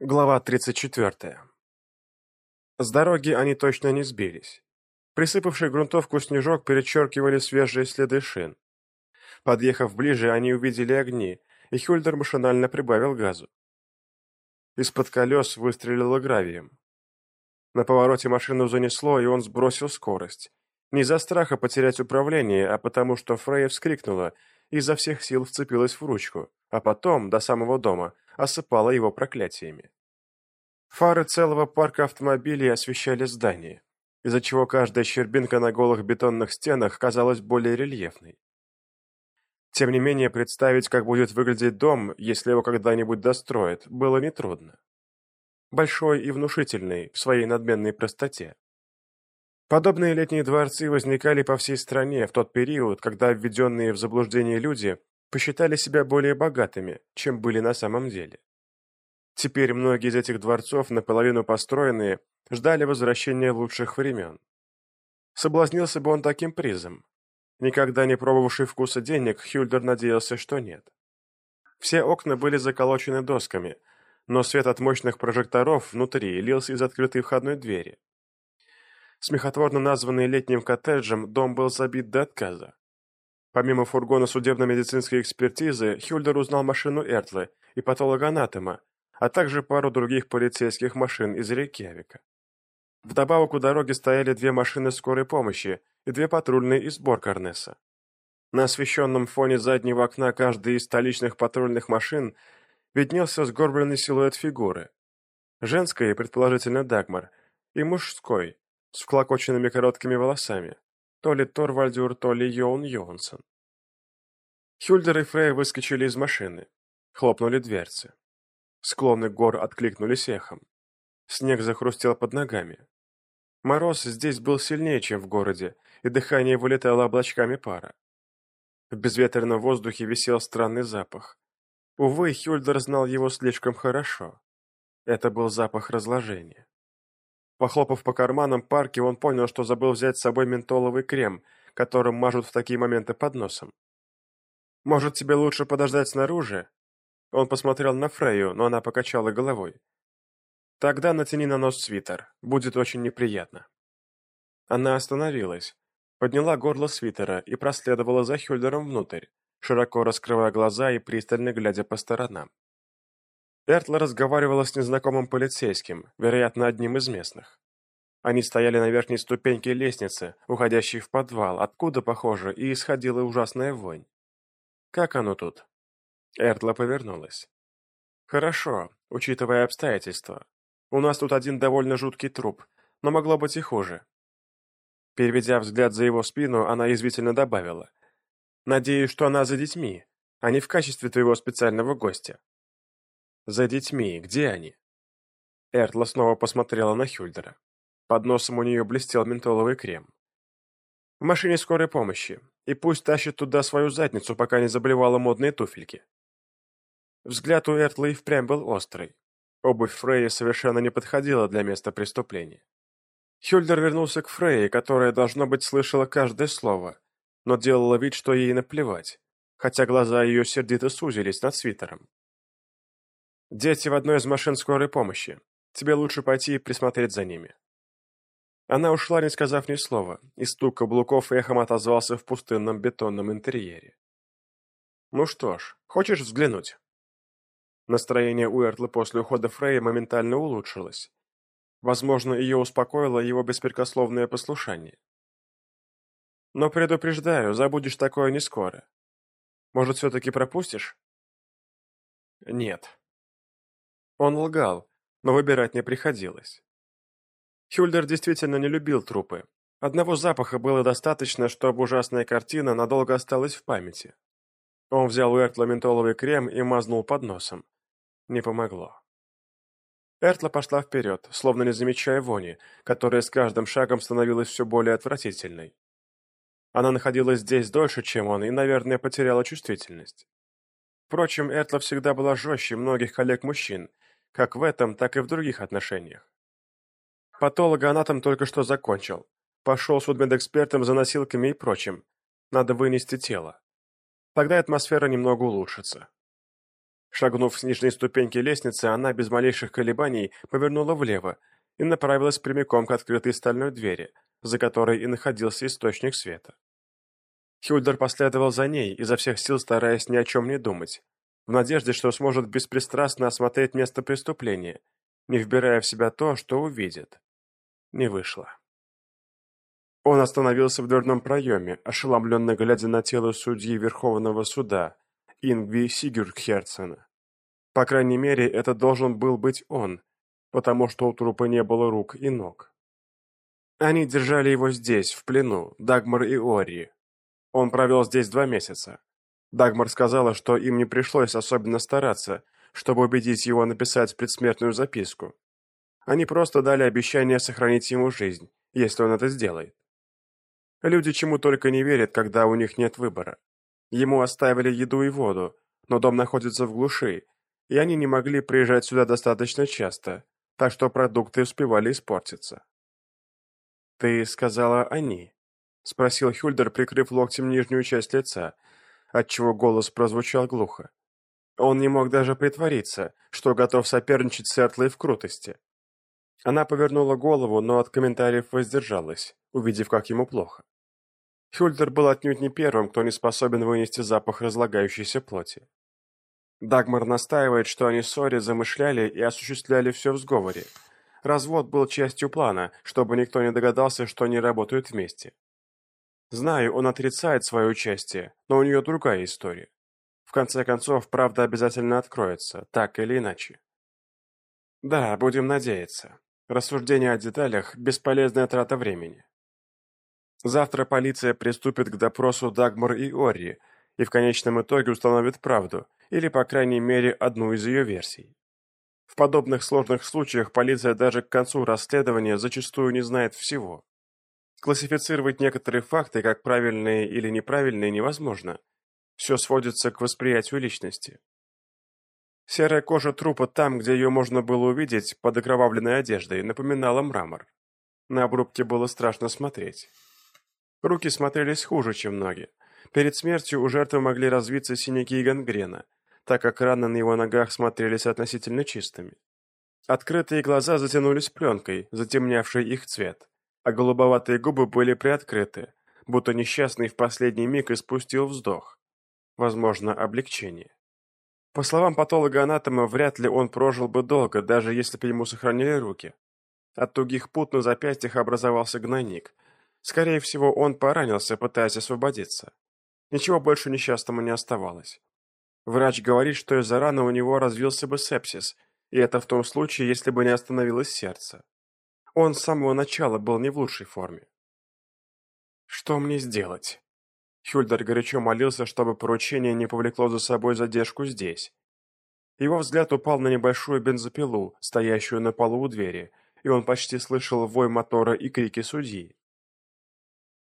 Глава 34. С дороги они точно не сбились. Присыпавший грунтовку снежок перечеркивали свежие следы шин. Подъехав ближе, они увидели огни, и Хюльдер машинально прибавил газу. Из-под колес выстрелило гравием. На повороте машину занесло, и он сбросил скорость. Не из-за страха потерять управление, а потому что Фрейя вскрикнула и изо всех сил вцепилась в ручку, а потом, до самого дома, осыпала его проклятиями. Фары целого парка автомобилей освещали здание, из-за чего каждая щербинка на голых бетонных стенах казалась более рельефной. Тем не менее, представить, как будет выглядеть дом, если его когда-нибудь достроят, было нетрудно. Большой и внушительный в своей надменной простоте. Подобные летние дворцы возникали по всей стране в тот период, когда введенные в заблуждение люди посчитали себя более богатыми, чем были на самом деле. Теперь многие из этих дворцов, наполовину построенные, ждали возвращения лучших времен. Соблазнился бы он таким призом. Никогда не пробовавший вкуса денег, Хюльдер надеялся, что нет. Все окна были заколочены досками, но свет от мощных прожекторов внутри лился из открытой входной двери. Смехотворно названный летним коттеджем, дом был забит до отказа. Помимо фургона судебно-медицинской экспертизы, Хюльдер узнал машину Эртлы и патологоанатома, а также пару других полицейских машин из Рейкьявика. Вдобавок у дороги стояли две машины скорой помощи и две патрульные из Боркарнеса. На освещенном фоне заднего окна каждой из столичных патрульных машин виднелся сгорбленный силуэт фигуры. Женской, предположительно Дагмар, и мужской, с вклокоченными короткими волосами то ли Торвальдюр, то ли Йоун Йонсон. Хюльдер и Фрей выскочили из машины. Хлопнули дверцы. Склоны гор откликнулись эхом. Снег захрустел под ногами. Мороз здесь был сильнее, чем в городе, и дыхание вылетало облачками пара. В безветренном воздухе висел странный запах. Увы, Хюльдер знал его слишком хорошо. Это был запах разложения. Похлопав по карманам парки, он понял, что забыл взять с собой ментоловый крем, которым мажут в такие моменты под носом. «Может, тебе лучше подождать снаружи?» Он посмотрел на Фрейю, но она покачала головой. «Тогда натяни на нос свитер. Будет очень неприятно». Она остановилась, подняла горло свитера и проследовала за Хюльдером внутрь, широко раскрывая глаза и пристально глядя по сторонам. Эртла разговаривала с незнакомым полицейским, вероятно, одним из местных. Они стояли на верхней ступеньке лестницы, уходящей в подвал, откуда, похоже, и исходила ужасная вонь. «Как оно тут?» Эртла повернулась. «Хорошо, учитывая обстоятельства. У нас тут один довольно жуткий труп, но могло быть и хуже». Переведя взгляд за его спину, она язвительно добавила. «Надеюсь, что она за детьми, а не в качестве твоего специального гостя. «За детьми. Где они?» Эртла снова посмотрела на Хюльдера. Под носом у нее блестел ментоловый крем. «В машине скорой помощи. И пусть тащит туда свою задницу, пока не заблевала модные туфельки». Взгляд у Эртла и впрямь был острый. Обувь Фрейя совершенно не подходила для места преступления. Хюльдер вернулся к Фрейе, которая, должно быть, слышала каждое слово, но делала вид, что ей наплевать, хотя глаза ее сердито сузились над свитером. Дети в одной из машин скорой помощи. Тебе лучше пойти и присмотреть за ними». Она ушла, не сказав ни слова, и стук каблуков эхом отозвался в пустынном бетонном интерьере. «Ну что ж, хочешь взглянуть?» Настроение Уэртла после ухода Фрея моментально улучшилось. Возможно, ее успокоило его беспрекословное послушание. «Но предупреждаю, забудешь такое не скоро. Может, все-таки пропустишь?» «Нет», он лгал, но выбирать не приходилось. Хюльдер действительно не любил трупы. Одного запаха было достаточно, чтобы ужасная картина надолго осталась в памяти. Он взял у Эртла ментоловый крем и мазнул под носом. Не помогло. Эртла пошла вперед, словно не замечая вони, которая с каждым шагом становилась все более отвратительной. Она находилась здесь дольше, чем он, и, наверное, потеряла чувствительность. Впрочем, Эртла всегда была жестче многих коллег-мужчин, как в этом, так и в других отношениях. Патологоанатом только что закончил. Пошел судмедэкспертом за носилками и прочим. Надо вынести тело. Тогда атмосфера немного улучшится. Шагнув с нижней ступеньки лестницы, она без малейших колебаний повернула влево и направилась прямиком к открытой стальной двери, за которой и находился источник света. Хюльдер последовал за ней, изо всех сил стараясь ни о чем не думать, в надежде, что сможет беспристрастно осмотреть место преступления, не вбирая в себя то, что увидит. Не вышло. Он остановился в дверном проеме, ошеломленно глядя на тело судьи Верховного суда, Ингви Сигюркхерцена. По крайней мере, это должен был быть он, потому что у трупа не было рук и ног. Они держали его здесь, в плену, Дагмар и Ори. Он провел здесь два месяца. Дагмар сказала, что им не пришлось особенно стараться, чтобы убедить его написать предсмертную записку. Они просто дали обещание сохранить ему жизнь, если он это сделает. Люди чему только не верят, когда у них нет выбора. Ему оставили еду и воду, но дом находится в глуши, и они не могли приезжать сюда достаточно часто, так что продукты успевали испортиться. «Ты сказала «они», — спросил Хюльдер, прикрыв локтем нижнюю часть лица, отчего голос прозвучал глухо. Он не мог даже притвориться, что готов соперничать с Эртлой в крутости. Она повернула голову, но от комментариев воздержалась, увидев, как ему плохо. Хюльдер был отнюдь не первым, кто не способен вынести запах разлагающейся плоти. Дагмар настаивает, что они с замышляли и осуществляли все в сговоре. Развод был частью плана, чтобы никто не догадался, что они работают вместе. Знаю, он отрицает свое участие, но у нее другая история. В конце концов, правда обязательно откроется, так или иначе. Да, будем надеяться. Рассуждение о деталях – бесполезная трата времени. Завтра полиция приступит к допросу Дагмар и Орри и в конечном итоге установит правду, или, по крайней мере, одну из ее версий. В подобных сложных случаях полиция даже к концу расследования зачастую не знает всего. Классифицировать некоторые факты как правильные или неправильные невозможно. Все сводится к восприятию личности. Серая кожа трупа там, где ее можно было увидеть под окровавленной одеждой, напоминала мрамор. На обрубке было страшно смотреть. Руки смотрелись хуже, чем ноги. Перед смертью у жертвы могли развиться синяки и гангрена, так как раны на его ногах смотрелись относительно чистыми. Открытые глаза затянулись пленкой, затемнявшей их цвет, а голубоватые губы были приоткрыты, будто несчастный в последний миг испустил вздох. Возможно, облегчение. По словам патолога-анатома, вряд ли он прожил бы долго, даже если бы ему сохранили руки. От тугих пут на запястьях образовался гнойник, Скорее всего, он поранился, пытаясь освободиться. Ничего больше несчастному не оставалось. Врач говорит, что из-за раны у него развился бы сепсис, и это в том случае, если бы не остановилось сердце. Он с самого начала был не в лучшей форме. Что мне сделать? Хюльдер горячо молился, чтобы поручение не повлекло за собой задержку здесь. Его взгляд упал на небольшую бензопилу, стоящую на полу у двери, и он почти слышал вой мотора и крики судьи.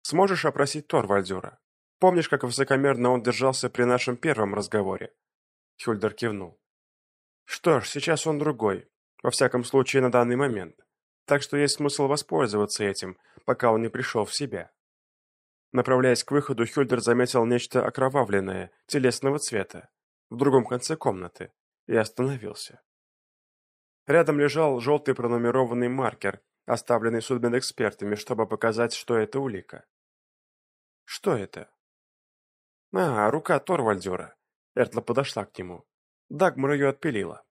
Сможешь опросить Торвальдюра? Помнишь, как высокомерно он держался при нашем первом разговоре?» Хюльдер кивнул. «Что ж, сейчас он другой, во всяком случае на данный момент, так что есть смысл воспользоваться этим, пока он не пришел в себя». Направляясь к выходу, Хюльдер заметил нечто окровавленное, телесного цвета, в другом конце комнаты, и остановился. Рядом лежал желтый пронумерованный маркер, оставленный судмедэкспертами, чтобы показать, что это улика. Что это? А, рука Торвальдера. Эртла подошла к нему. Дагмар ее отпилила.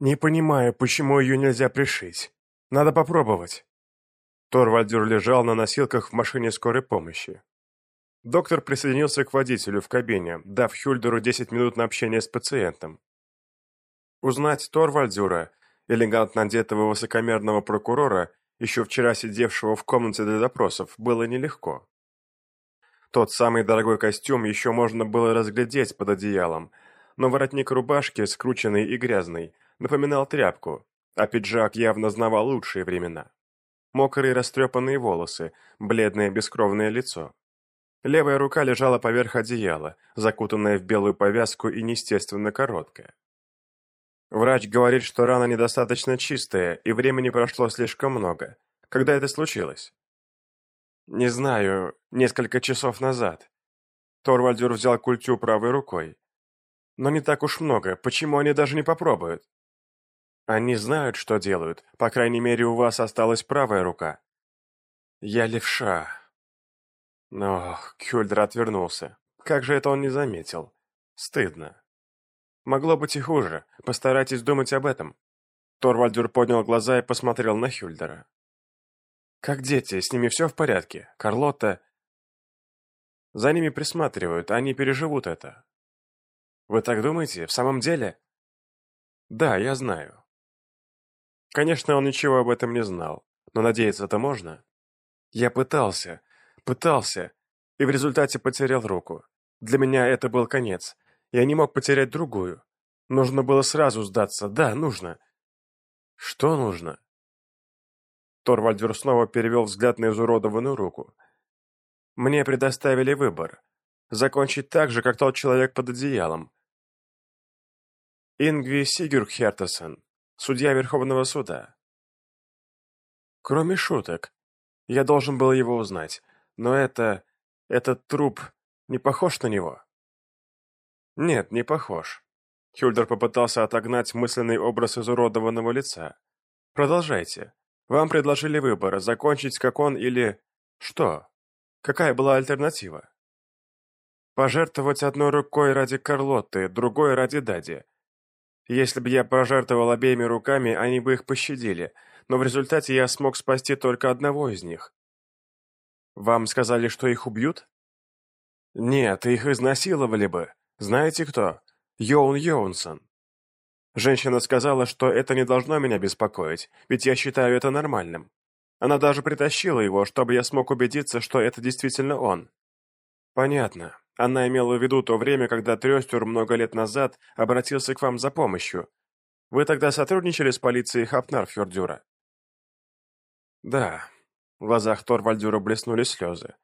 Не понимаю, почему ее нельзя пришить. Надо попробовать. Торвальдер лежал на носилках в машине скорой помощи. Доктор присоединился к водителю в кабине, дав Хюльдеру 10 минут на общение с пациентом. Узнать Торвальдюра, элегантно одетого высокомерного прокурора, еще вчера сидевшего в комнате для допросов, было нелегко. Тот самый дорогой костюм еще можно было разглядеть под одеялом, но воротник рубашки, скрученный и грязный, напоминал тряпку, а пиджак явно знавал лучшие времена. Мокрые растрепанные волосы, бледное бескровное лицо. Левая рука лежала поверх одеяла, закутанная в белую повязку и неестественно короткая. Врач говорит, что рана недостаточно чистая, и времени прошло слишком много. Когда это случилось? Не знаю, несколько часов назад. Торвальдер взял культю правой рукой. Но не так уж много, почему они даже не попробуют? Они знают, что делают, по крайней мере, у вас осталась правая рука. Я левша. Ох, Кюльдер отвернулся. Как же это он не заметил? Стыдно. Могло быть и хуже, постарайтесь думать об этом. Торвальдюр поднял глаза и посмотрел на Хюльдера. «Как дети, с ними все в порядке? Карлотта...» «За ними присматривают, они переживут это». «Вы так думаете? В самом деле?» «Да, я знаю». Конечно, он ничего об этом не знал, но надеяться-то можно. Я пытался, пытался, и в результате потерял руку. Для меня это был конец. Я не мог потерять другую. Нужно было сразу сдаться, да, нужно. Что нужно? Торвальдер снова перевел взгляд на изуродованную руку. Мне предоставили выбор. Закончить так же, как тот человек под одеялом. Ингви Сигюрхертесен, судья Верховного суда. Кроме шуток, я должен был его узнать, но это... этот труп не похож на него. Нет, не похож. Хюльдер попытался отогнать мысленный образ изуродованного лица. «Продолжайте. Вам предложили выбор, закончить как он или... Что? Какая была альтернатива?» «Пожертвовать одной рукой ради Карлотты, другой ради Дади. Если бы я пожертвовал обеими руками, они бы их пощадили, но в результате я смог спасти только одного из них. Вам сказали, что их убьют?» «Нет, их изнасиловали бы. Знаете кто? Йоун Йоунсон. Женщина сказала, что это не должно меня беспокоить, ведь я считаю это нормальным. Она даже притащила его, чтобы я смог убедиться, что это действительно он. Понятно. Она имела в виду то время, когда Трёстер много лет назад обратился к вам за помощью. Вы тогда сотрудничали с полицией Хапнарфьордюра? Да. В глазах Торвальдюра блеснули слезы.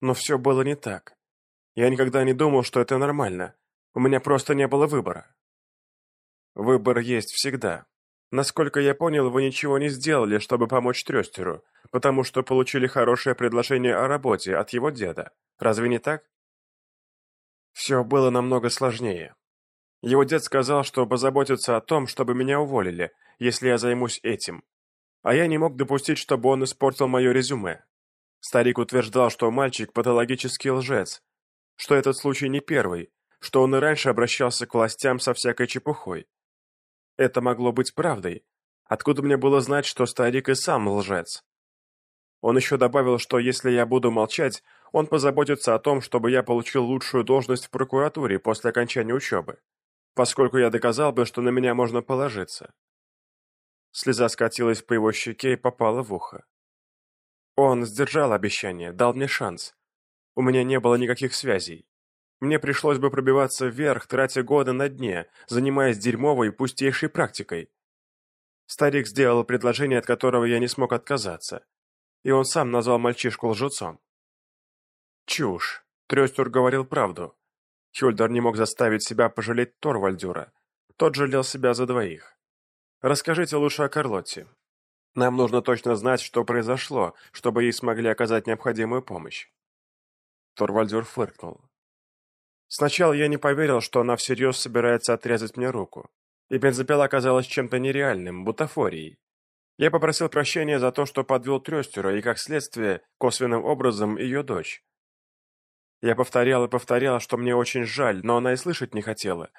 Но все было не так. Я никогда не думал, что это нормально, у меня просто не было выбора. Выбор есть всегда. Насколько я понял, вы ничего не сделали, чтобы помочь Трёстеру, потому что получили хорошее предложение о работе от его деда. Разве не так? Все было намного сложнее. Его дед сказал, что позаботится о том, чтобы меня уволили, если я займусь этим. А я не мог допустить, чтобы он испортил мое резюме. Старик утверждал, что мальчик патологический лжец, что этот случай не первый, что он и раньше обращался к властям со всякой чепухой. Это могло быть правдой. Откуда мне было знать, что старик и сам лжец? Он еще добавил, что если я буду молчать, он позаботится о том, чтобы я получил лучшую должность в прокуратуре после окончания учебы, поскольку я доказал бы, что на меня можно положиться. Слеза скатилась по его щеке и попала в ухо. Он сдержал обещание, дал мне шанс. У меня не было никаких связей. Мне пришлось бы пробиваться вверх, тратя годы на дне, занимаясь дерьмовой, пустейшей практикой. Старик сделал предложение, от которого я не смог отказаться. И он сам назвал мальчишку лжецом. Чушь. Трёстер говорил правду. Хюльдер не мог заставить себя пожалеть Торвальдюра. Тот жалел себя за двоих. Расскажите лучше о Карлотте. Нам нужно точно знать, что произошло, чтобы ей смогли оказать необходимую помощь. Торвальдюр фыркнул. Сначала я не поверил, что она всерьез собирается отрезать мне руку. И бензопила оказалась чем-то нереальным, бутафорией. Я попросил прощения за то, что подвел Трёстера и, как следствие, косвенным образом ее дочь. Я повторял и повторял, что мне очень жаль, но она и слышать не хотела.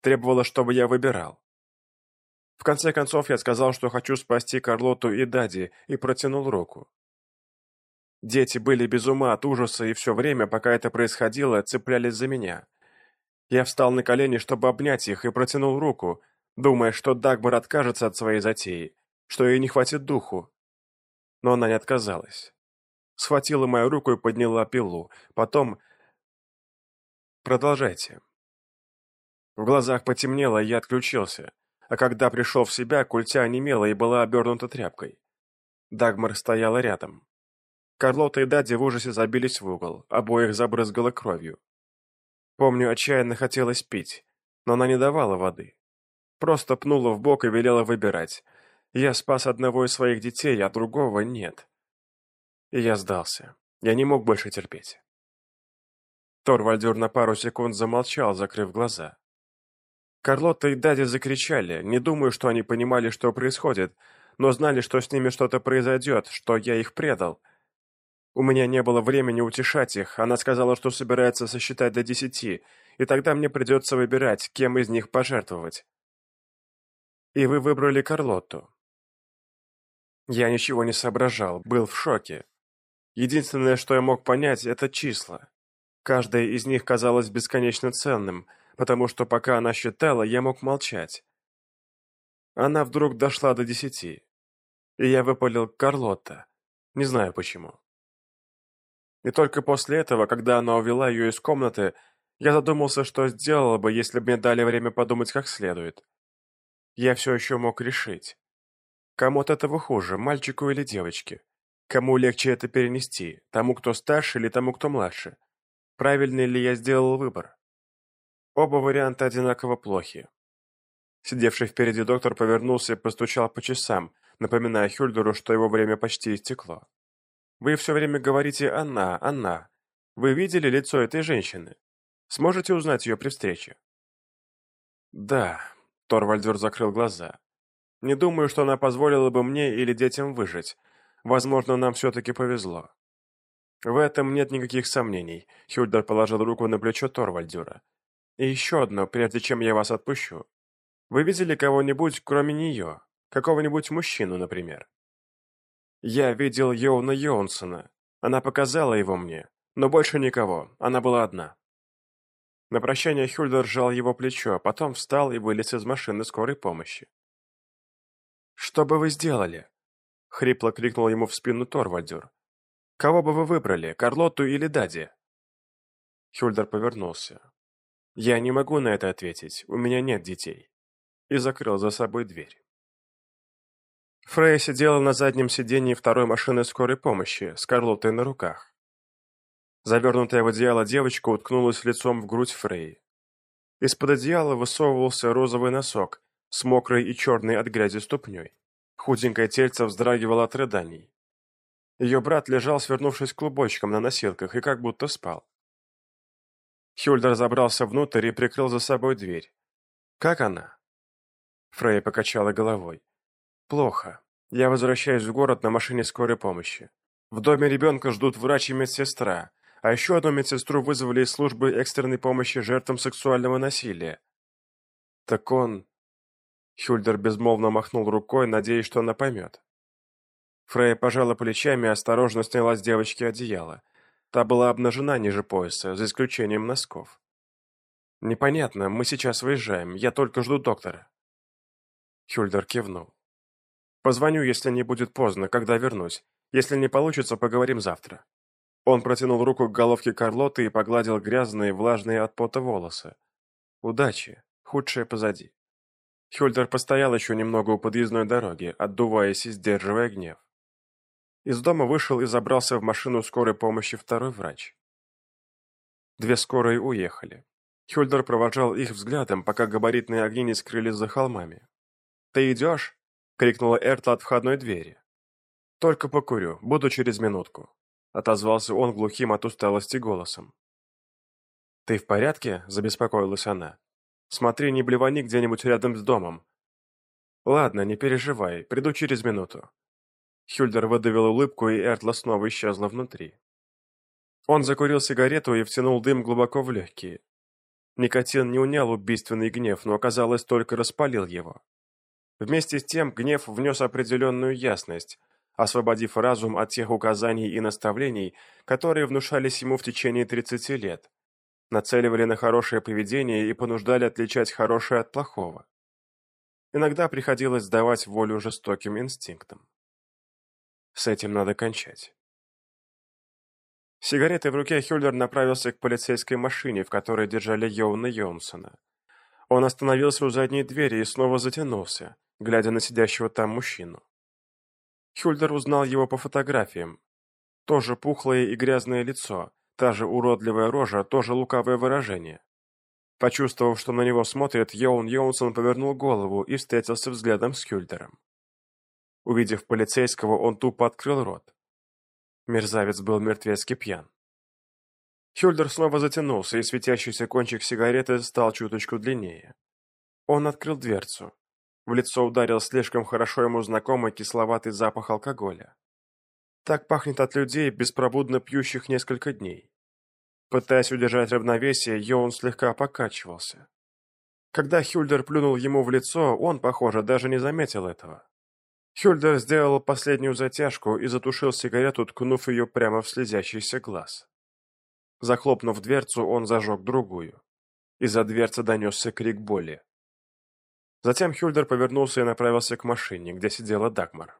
Требовала, чтобы я выбирал. В конце концов, я сказал, что хочу спасти Карлоту и Дади, и протянул руку. Дети были без ума от ужаса и все время, пока это происходило, цеплялись за меня. Я встал на колени, чтобы обнять их, и протянул руку, думая, что Дагмар откажется от своей затеи, что ей не хватит духу. Но она не отказалась. Схватила мою руку и подняла пилу. Потом... Продолжайте. В глазах потемнело, и я отключился. А когда пришел в себя, культя онемела и была обернута тряпкой. Дагмар стояла рядом. Карлота и Дади в ужасе забились в угол, обоих забрызгало кровью. Помню, отчаянно хотелось пить, но она не давала воды. Просто пнула в бок и велела выбирать. Я спас одного из своих детей, а другого нет. И я сдался. Я не мог больше терпеть. Торвальдюр на пару секунд замолчал, закрыв глаза. Карлотта и Дади закричали, не думаю, что они понимали, что происходит, но знали, что с ними что-то произойдет, что я их предал. У меня не было времени утешать их, она сказала, что собирается сосчитать до десяти, и тогда мне придется выбирать, кем из них пожертвовать. И вы выбрали Карлотту. Я ничего не соображал, был в шоке. Единственное, что я мог понять, это числа. Каждое из них казалось бесконечно ценным, потому что пока она считала, я мог молчать. Она вдруг дошла до десяти, и я выпалил «Карлотта». Не знаю почему. И только после этого, когда она увела ее из комнаты, я задумался, что сделала бы, если бы мне дали время подумать как следует. Я все еще мог решить. Кому от этого хуже, мальчику или девочке? Кому легче это перенести, тому, кто старше или тому, кто младше? Правильный ли я сделал выбор? Оба варианта одинаково плохи. Сидевший впереди доктор повернулся и постучал по часам, напоминая Хюльдеру, что его время почти истекло. «Вы все время говорите «она», «она». Вы видели лицо этой женщины? Сможете узнать ее при встрече?» «Да», — Торвальдер закрыл глаза. «Не думаю, что она позволила бы мне или детям выжить. Возможно, нам все-таки повезло». «В этом нет никаких сомнений», — Хюльдер положил руку на плечо Торвальдюра. «И еще одно, прежде чем я вас отпущу. Вы видели кого-нибудь, кроме нее? Какого-нибудь мужчину, например?» «Я видел Йоуна Йонсона. Она показала его мне, но больше никого, она была одна». На прощание Хюльдер сжал его плечо, а потом встал и вылез из машины скорой помощи. «Что бы вы сделали?» — хрипло крикнул ему в спину Торвальдюр. Кого бы вы выбрали, Карлотту или Дади?» Хюльдер повернулся. «Я не могу на это ответить, у меня нет детей». И закрыл за собой дверь. Фрея сидела на заднем сиденье второй машины скорой помощи с Карлоттой на руках. Завернутая в одеяло девочка уткнулась лицом в грудь Фреи. Из-под одеяла высовывался розовый носок с мокрой и черной от грязи ступней. Худенькое тельце вздрагивало от рыданий. Ее брат лежал, свернувшись клубочком на носилках, и как будто спал. Хюльдер забрался внутрь и прикрыл за собой дверь. «Как она?» Фрейя покачала головой. «Плохо. Я возвращаюсь в город на машине скорой помощи. В доме ребенка ждут врач и медсестра, а еще одну медсестру вызвали из службы экстренной помощи жертвам сексуального насилия. Так он...» Хюльдер безмолвно махнул рукой, надеясь, что она поймет. Фрея пожала плечами и осторожно сняла с девочки одеяло. Та была обнажена ниже пояса, за исключением носков. «Непонятно, мы сейчас выезжаем, я только жду доктора». Хюльдер кивнул. «Позвоню, если не будет поздно, когда вернусь. Если не получится, поговорим завтра». Он протянул руку к головке Карлоты и погладил грязные, влажные от пота волосы. «Удачи. Худшее позади». Хюльдер постоял еще немного у подъездной дороги, отдуваясь и сдерживая гнев. Из дома вышел и забрался в машину скорой помощи второй врач. Две скорые уехали. Хюльдер провожал их взглядом, пока габаритные огни не скрылись за холмами. «Ты идешь?» — крикнула Эртла от входной двери. «Только покурю, буду через минутку», — отозвался он глухим от усталости голосом. «Ты в порядке?» — забеспокоилась она. «Смотри, не блевани где-нибудь рядом с домом». «Ладно, не переживай, приду через минуту», Хюльдер выдавил улыбку, и Эртла снова исчезла внутри. Он закурил сигарету и втянул дым глубоко в легкие. Никотин не унял убийственный гнев, но, оказалось, только распалил его. Вместе с тем гнев внес определенную ясность, освободив разум от тех указаний и наставлений, которые внушались ему в течение 30 лет, нацеливали на хорошее поведение и понуждали отличать хорошее от плохого. Иногда приходилось сдавать волю жестоким инстинктам. С этим надо кончать. Сигаретой в руке Хюллер направился к полицейской машине, в которой держали Йоуна Йонсона. Он остановился у задней двери и снова затянулся, глядя на сидящего там мужчину. Хюльдер узнал его по фотографиям. Тоже пухлое и грязное лицо, та же уродливая рожа, тоже лукавое выражение. Почувствовав, что на него смотрит, Йоун Йонсон повернул голову и встретился взглядом с Хюльдером. Увидев полицейского, он тупо открыл рот. Мерзавец был мертвецки пьян. Хюльдер снова затянулся, и светящийся кончик сигареты стал чуточку длиннее. Он открыл дверцу. В лицо ударил слишком хорошо ему знакомый кисловатый запах алкоголя. Так пахнет от людей, беспробудно пьющих несколько дней. Пытаясь удержать равновесие, Йоун слегка покачивался. Когда Хюльдер плюнул ему в лицо, он, похоже, даже не заметил этого. Хюльдер сделал последнюю затяжку и затушил сигарету, ткнув ее прямо в слезящийся глаз. Захлопнув дверцу, он зажег другую. Из-за дверцы донесся крик боли. Затем Хюльдер повернулся и направился к машине, где сидела Дагмар.